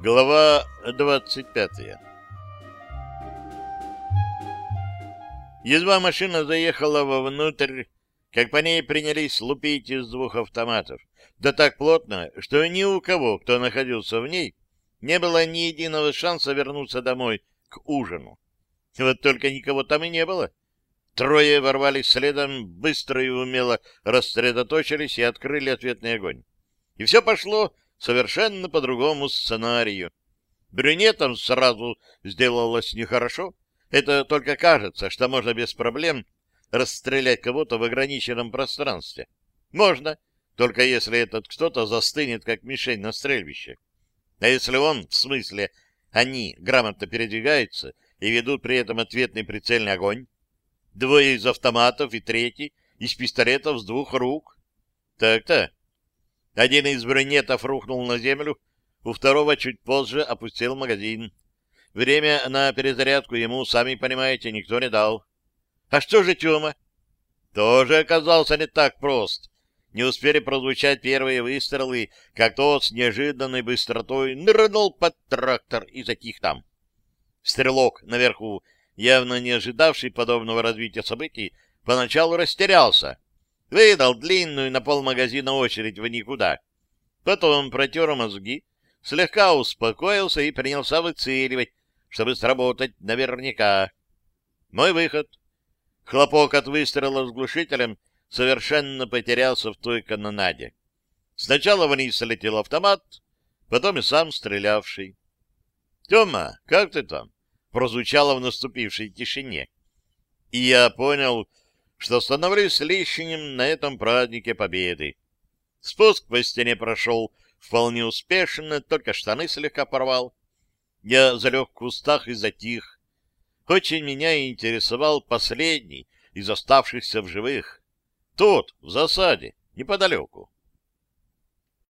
Глава двадцать пятая Едва машина заехала вовнутрь, как по ней принялись лупить из двух автоматов. Да так плотно, что ни у кого, кто находился в ней, не было ни единого шанса вернуться домой к ужину. Вот только никого там и не было. Трое ворвались следом, быстро и умело рассредоточились и открыли ответный огонь. И все пошло совершенно по другому сценарию. Брюнетам сразу сделалось нехорошо. Это только кажется, что можно без проблем расстрелять кого-то в ограниченном пространстве. Можно, только если этот кто-то застынет, как мишень на стрельбище. А если он, в смысле, они грамотно передвигаются и ведут при этом ответный прицельный огонь, двое из автоматов и третий из пистолетов с двух рук. Так-то. Один из брюнетов рухнул на землю, у второго чуть позже опустил магазин. Время на перезарядку ему, сами понимаете, никто не дал. А что же Тёма? Тоже оказался не так прост. Не успели прозвучать первые выстрелы, как тот с неожиданной быстротой нырнул под трактор и затих там. Стрелок наверху, явно не ожидавший подобного развития событий, поначалу растерялся. Выдал длинную на полмагазина очередь в никуда. Потом протер мозги, слегка успокоился и принялся выцеливать, чтобы сработать наверняка. Мой выход. Хлопок от выстрела с глушителем совершенно потерялся в той канонаде. Сначала вниз летел автомат, потом и сам стрелявший. — Тёма, как ты там? — прозвучало в наступившей тишине. И я понял, что становлюсь лишним на этом празднике Победы. Спуск по стене прошел вполне успешно, только штаны слегка порвал. Я залег в кустах и затих. Очень меня интересовал последний из оставшихся в живых. Тот, в засаде, неподалеку.